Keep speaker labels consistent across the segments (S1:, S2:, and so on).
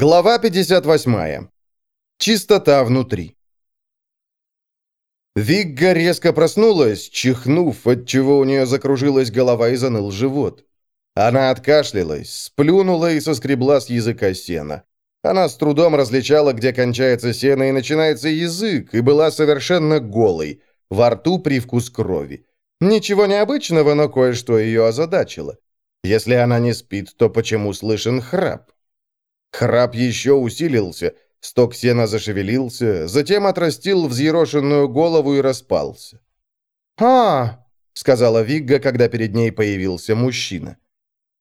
S1: Глава 58. Чистота внутри. Вигга резко проснулась, чихнув, отчего у нее закружилась голова и заныл живот. Она откашлялась, сплюнула и соскребла с языка сена. Она с трудом различала, где кончается сено и начинается язык, и была совершенно голой. Во рту привкус крови. Ничего необычного, но кое-что ее озадачило. Если она не спит, то почему слышен храп? Храп еще усилился, сток сена зашевелился, затем отрастил взъерошенную голову и распался.
S2: «А!»
S1: — сказала Вигга, когда перед ней появился мужчина.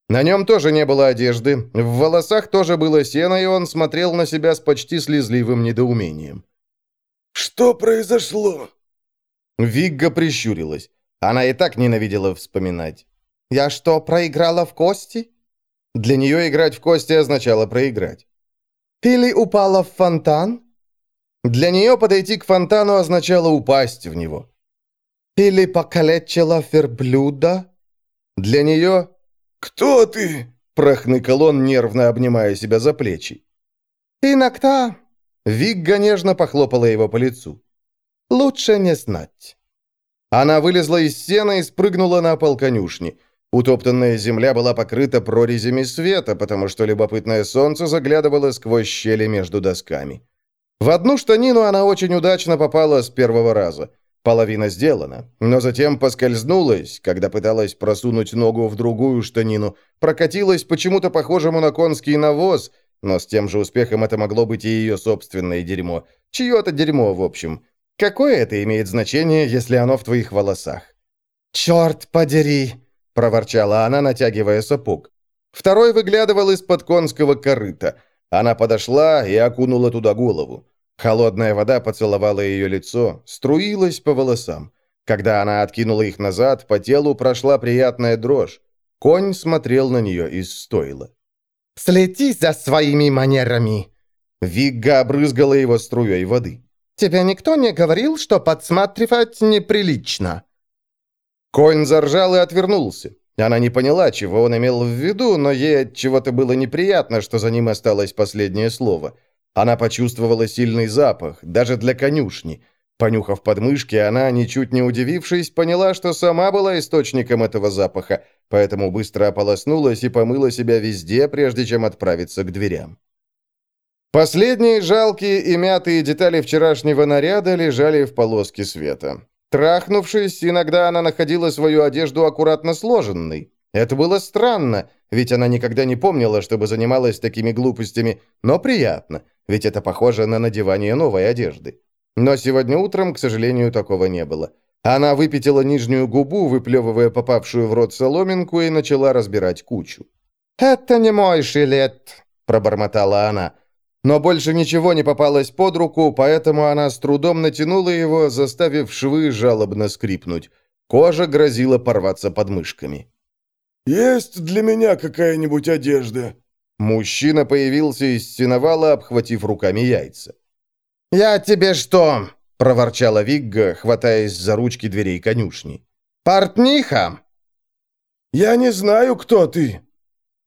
S1: На нем тоже не было одежды, в волосах тоже было сено, и он смотрел на себя с почти слезливым недоумением.
S3: «Что произошло?»
S1: Вигга прищурилась. Она и так ненавидела вспоминать.
S2: «Я что, проиграла в кости?»
S1: Для нее играть в кости означало проиграть.
S2: «Или упала в фонтан?»
S1: Для нее подойти к фонтану означало упасть в него.
S2: «Или покалечила верблюда?»
S1: Для нее...
S3: «Кто ты?»
S1: – прохныкал он, нервно обнимая себя за плечи.
S2: «Иногда...»
S1: – Вигга нежно похлопала его по лицу.
S2: «Лучше не знать».
S1: Она вылезла из сена и спрыгнула на пол конюшни – Утоптанная земля была покрыта прорезями света, потому что любопытное солнце заглядывало сквозь щели между досками. В одну штанину она очень удачно попала с первого раза. Половина сделана, но затем поскользнулась, когда пыталась просунуть ногу в другую штанину, прокатилась почему-то похожему на конский навоз, но с тем же успехом это могло быть и ее собственное дерьмо. Чье-то дерьмо, в общем. Какое это имеет значение, если оно в твоих волосах?
S2: «Черт подери!»
S1: – проворчала она, натягивая сапог. Второй выглядывал из-под конского корыта. Она подошла и окунула туда голову. Холодная вода поцеловала ее лицо, струилась по волосам. Когда она откинула их назад, по телу прошла приятная дрожь. Конь смотрел на нее из стойла.
S2: «Следи за своими манерами!»
S1: Вигга обрызгала его струей воды.
S2: «Тебе никто не говорил, что подсматривать неприлично?»
S1: Конь заржал и отвернулся. Она не поняла, чего он имел в виду, но ей от чего-то было неприятно, что за ним осталось последнее слово. Она почувствовала сильный запах, даже для конюшни. Понюхав подмышки, она, ничуть не удивившись, поняла, что сама была источником этого запаха, поэтому быстро ополоснулась и помыла себя везде, прежде чем отправиться к дверям. Последние жалкие и мятые детали вчерашнего наряда лежали в полоске света. Трахнувшись, иногда она находила свою одежду аккуратно сложенной. Это было странно, ведь она никогда не помнила, чтобы занималась такими глупостями, но приятно, ведь это похоже на надевание новой одежды. Но сегодня утром, к сожалению, такого не было. Она выпятила нижнюю губу, выплевывая попавшую в рот соломинку, и начала разбирать кучу.
S2: «Это не мой жилет», — пробормотала она.
S1: Но больше ничего не попалось под руку, поэтому она с трудом натянула его, заставив швы жалобно скрипнуть. Кожа грозила порваться под мышками.
S3: «Есть для меня какая-нибудь одежда?»
S1: Мужчина появился из сеновала, обхватив руками яйца.
S2: «Я тебе что?»
S1: – проворчала Вигга, хватаясь за ручки дверей конюшни.
S2: «Портниха?»
S3: «Я не знаю, кто ты».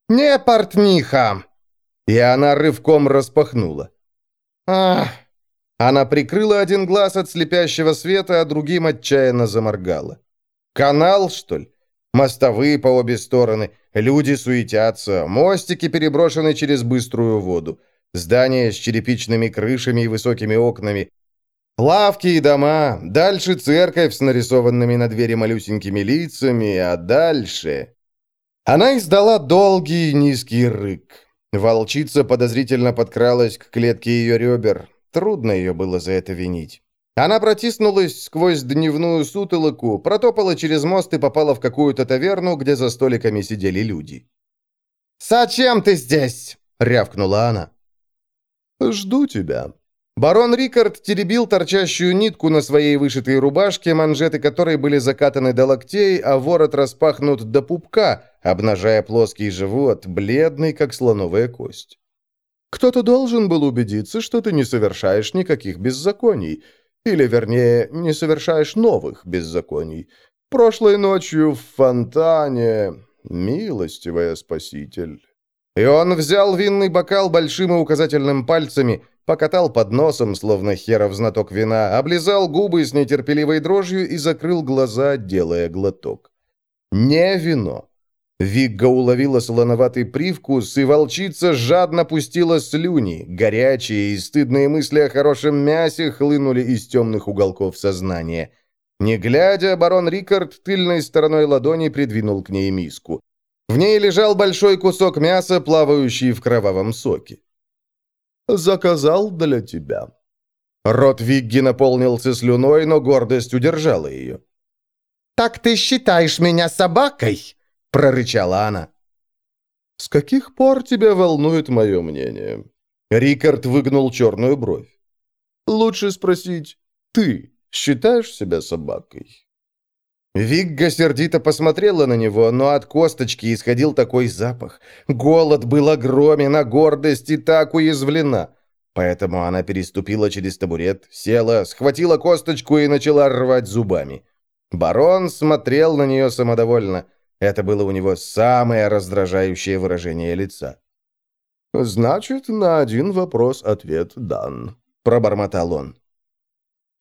S2: «Не портниха»,
S1: и она рывком распахнула.
S2: «Ах!»
S1: Она прикрыла один глаз от слепящего света, а другим отчаянно заморгала. «Канал, что ли? Мостовые по обе стороны, люди суетятся, мостики переброшены через быструю воду, здания с черепичными крышами и высокими окнами, лавки и дома, дальше церковь с нарисованными на двери малюсенькими лицами, а дальше...» Она издала долгий низкий рык. Волчица подозрительно подкралась к клетке ее ребер. Трудно ее было за это винить. Она протиснулась сквозь дневную сутолоку, протопала через мост и попала в какую-то таверну, где за столиками сидели люди.
S2: «Зачем ты здесь?» — рявкнула она.
S1: «Жду тебя», Барон Рикард теребил торчащую нитку на своей вышитой рубашке, манжеты которой были закатаны до локтей, а ворот распахнут до пупка, обнажая плоский живот, бледный, как слоновая кость. «Кто-то должен был убедиться, что ты не совершаешь никаких беззаконий, или, вернее, не совершаешь новых беззаконий. Прошлой ночью в фонтане, милостивая спаситель». И он взял винный бокал большим и указательным пальцами, покатал под носом, словно херов знаток вина, облизал губы с нетерпеливой дрожью и закрыл глаза, делая глоток. Не вино. Вигга уловила солоноватый привкус, и волчица жадно пустила слюни. Горячие и стыдные мысли о хорошем мясе хлынули из темных уголков сознания. Не глядя, барон Рикард тыльной стороной ладони придвинул к ней миску. В ней лежал большой кусок мяса, плавающий в кровавом соке. «Заказал для тебя». Рот Вигги наполнился слюной, но гордость удержала ее.
S2: «Так ты считаешь меня собакой?» — прорычала она.
S1: «С каких пор тебя волнует мое мнение?» Рикард выгнул черную бровь. «Лучше спросить, ты считаешь себя собакой?» Вигга сердито посмотрела на него, но от косточки исходил такой запах. Голод был огромен, а гордость и так уязвлена. Поэтому она переступила через табурет, села, схватила косточку и начала рвать зубами. Барон смотрел на нее самодовольно. Это было у него самое раздражающее выражение лица. «Значит, на один вопрос ответ дан», — пробормотал он.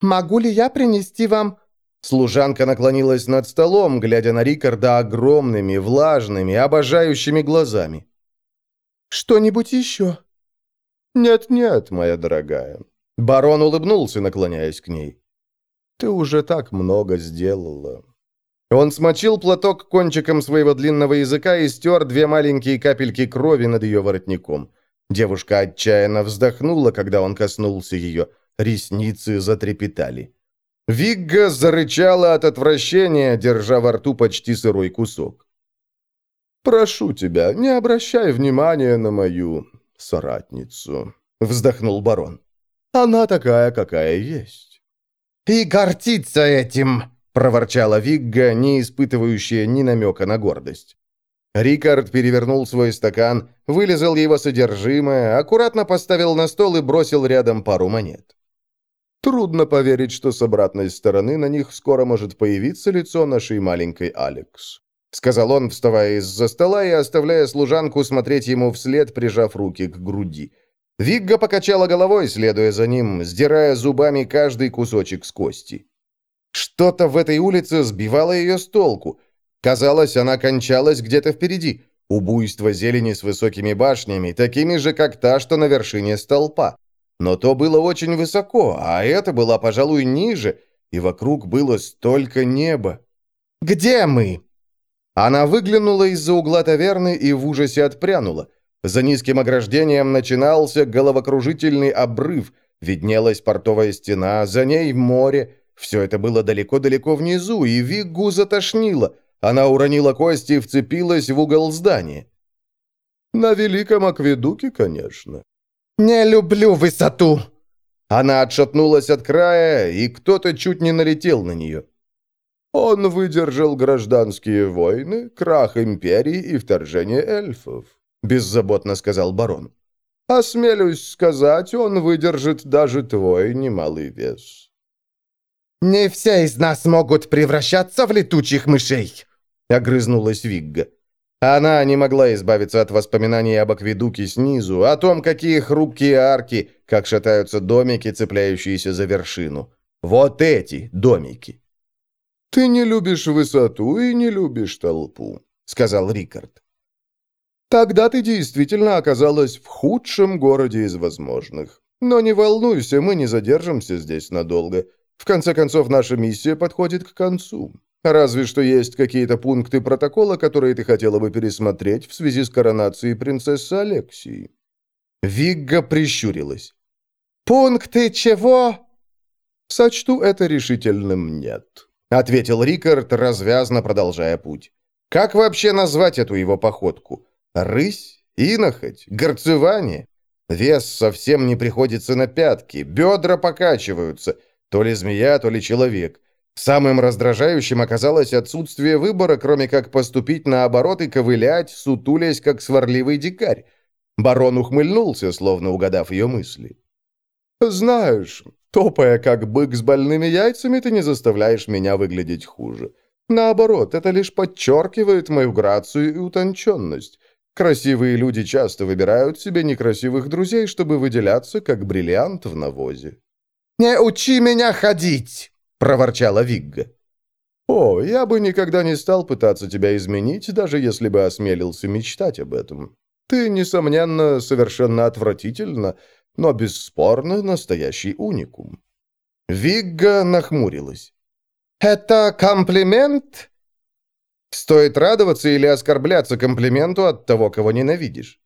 S2: «Могу ли я принести вам...»
S1: Служанка наклонилась над столом, глядя на Рикарда огромными, влажными, обожающими глазами.
S2: «Что-нибудь еще?»
S1: «Нет-нет, моя дорогая». Барон улыбнулся, наклоняясь к ней. «Ты уже так много сделала. Он смочил платок кончиком своего длинного языка и стер две маленькие капельки крови над ее воротником. Девушка отчаянно вздохнула, когда он коснулся ее. Ресницы затрепетали. Вигга зарычала от отвращения, держа во рту почти сырой кусок. «Прошу тебя, не обращай внимания на мою соратницу», — вздохнул барон. «Она такая, какая есть».
S2: «И гордится этим», —
S1: проворчала Вигга, не испытывающая ни намека на гордость. Рикард перевернул свой стакан, вылезал его содержимое, аккуратно поставил на стол и бросил рядом пару монет. Трудно поверить, что с обратной стороны на них скоро может появиться лицо нашей маленькой Алекс. Сказал он, вставая из-за стола и оставляя служанку смотреть ему вслед, прижав руки к груди. Вигга покачала головой, следуя за ним, сдирая зубами каждый кусочек с кости. Что-то в этой улице сбивало ее с толку. Казалось, она кончалась где-то впереди. Убуйство зелени с высокими башнями, такими же, как та, что на вершине столпа. Но то было очень высоко, а это была, пожалуй, ниже, и вокруг было столько неба. «Где мы?» Она выглянула из-за угла таверны и в ужасе отпрянула. За низким ограждением начинался головокружительный обрыв, виднелась портовая стена, за ней море, все это было далеко-далеко внизу, и Виггу затошнило. Она уронила кости и вцепилась в угол здания. «На Великом Акведуке, конечно».
S2: «Не люблю высоту!»
S1: Она отшатнулась от края, и кто-то чуть не налетел на нее. Он выдержал гражданские войны, крах империи и вторжение эльфов, беззаботно сказал барон. Осмелюсь сказать, он выдержит даже твой немалый вес.
S2: «Не все из нас могут превращаться в летучих мышей», —
S1: огрызнулась Вигга. Она не могла избавиться от воспоминаний об акведуке снизу, о том, какие хрупкие арки, как шатаются домики, цепляющиеся за вершину. Вот эти домики. «Ты не любишь высоту и не любишь толпу», — сказал Рикард. «Тогда ты действительно оказалась в худшем городе из возможных. Но не волнуйся, мы не задержимся здесь надолго. В конце концов, наша миссия подходит к концу. Разве что есть какие-то пункты протокола, которые ты хотела бы пересмотреть в связи с коронацией принцессы Алексии». Вигга прищурилась.
S2: «Пункты чего?»
S1: «Сочту это решительным нет», — ответил Рикард, развязно продолжая путь. «Как вообще назвать эту его походку? Рысь? Инохоть? Горцевание? Вес совсем не приходится на пятки, бедра покачиваются». То ли змея, то ли человек. Самым раздражающим оказалось отсутствие выбора, кроме как поступить наоборот и ковылять, сутулясь, как сварливый дикарь. Барон ухмыльнулся, словно угадав ее мысли. «Знаешь, топая как бык с больными яйцами, ты не заставляешь меня выглядеть хуже. Наоборот, это лишь подчеркивает мою грацию и утонченность. Красивые люди часто выбирают себе некрасивых друзей, чтобы выделяться, как бриллиант в навозе.
S2: «Не учи меня ходить!» — проворчала Вигга.
S1: «О, я бы никогда не стал пытаться тебя изменить, даже если бы осмелился мечтать об этом. Ты, несомненно, совершенно отвратительно, но бесспорно настоящий уникум». Вигга нахмурилась.
S2: «Это комплимент?»
S1: «Стоит радоваться или оскорбляться комплименту от того, кого ненавидишь?»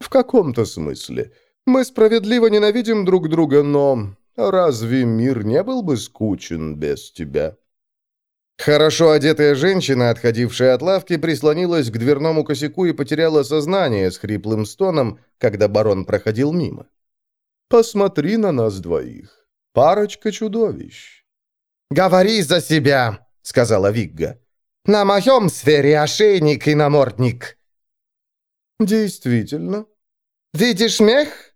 S1: «В каком-то смысле. Мы справедливо ненавидим друг друга, но разве мир не был бы скучен без тебя?» Хорошо одетая женщина, отходившая от лавки, прислонилась к дверному косяку и потеряла сознание с хриплым стоном, когда барон проходил мимо. «Посмотри на нас двоих. Парочка чудовищ».
S2: «Говори за себя», — сказала Вигга. «На моем сфере ошейник и намордник».
S1: «Действительно».
S2: «Видишь мех?»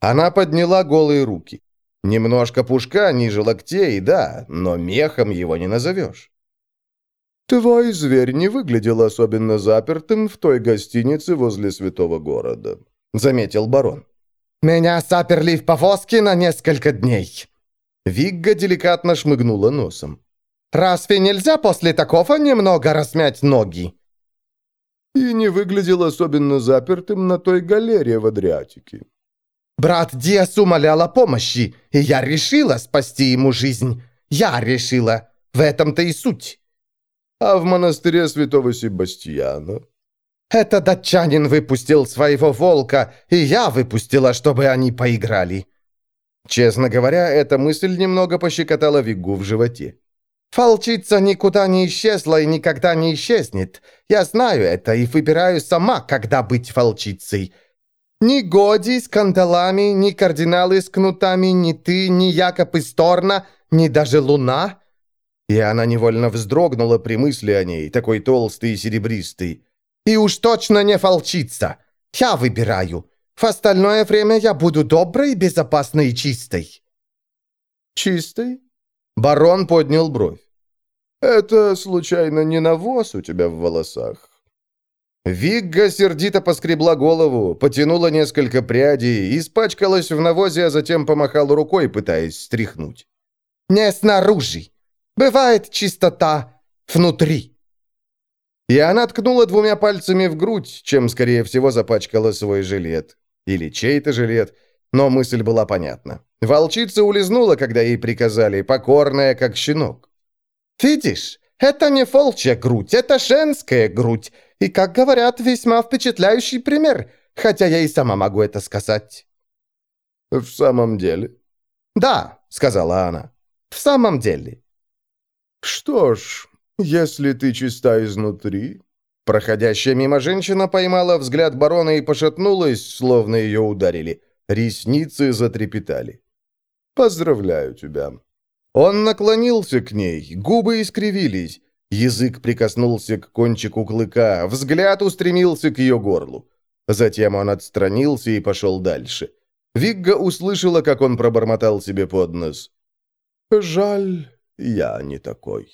S1: Она подняла голые руки. Немножко пушка ниже локтей, да, но мехом его не назовешь. «Твой зверь не выглядел особенно запертым в той гостинице возле святого города», — заметил барон.
S2: «Меня заперли в повозке на несколько дней»,
S1: Вигга деликатно шмыгнула носом.
S2: «Разве нельзя после такого немного размять ноги?»
S1: И не выглядел особенно запертым на той галере в Адриатике.
S2: «Брат Диас умолял о помощи, и я решила спасти ему жизнь. Я решила. В этом-то и суть».
S1: «А в монастыре святого Себастьяна?»
S2: «Это датчанин выпустил своего волка, и я выпустила, чтобы они поиграли».
S1: Честно говоря, эта мысль немного пощекотала Вигу в животе.
S2: «Волчица никуда не исчезла и никогда не исчезнет. Я знаю это и выбираю сама, когда быть волчицей. Ни Годи с кандалами, ни кардиналы с кнутами, ни ты, ни Якоб из Торна, ни даже Луна».
S1: И она невольно вздрогнула при мысли о ней, такой толстый и серебристый.
S2: «И уж точно не волчица. Я выбираю. В остальное время я буду доброй, безопасной и чистой».
S1: «Чистой?» Барон поднял бровь. «Это, случайно, не навоз у тебя в волосах?» Вигга сердито поскребла голову, потянула несколько прядей, испачкалась в навозе, а затем помахала рукой, пытаясь стряхнуть.
S2: «Не снаружи. Бывает чистота внутри».
S1: И она ткнула двумя пальцами в грудь, чем, скорее всего, запачкала свой жилет. Или чей-то жилет. Но мысль была понятна. Волчица улизнула, когда ей приказали, покорная, как щенок.
S2: «Видишь, это не волчья грудь, это женская грудь. И, как говорят, весьма впечатляющий пример, хотя я и сама могу это сказать».
S1: «В самом деле?»
S2: «Да», — сказала она, — «в самом деле».
S1: «Что ж, если ты чиста изнутри, Проходящая мимо женщина поймала взгляд барона и пошатнулась, словно ее ударили. Ресницы затрепетали. «Поздравляю тебя». Он наклонился к ней, губы искривились. Язык прикоснулся к кончику клыка, взгляд устремился к ее горлу. Затем он отстранился и пошел дальше. Вигга услышала, как он пробормотал себе под нос. «Жаль, я не такой».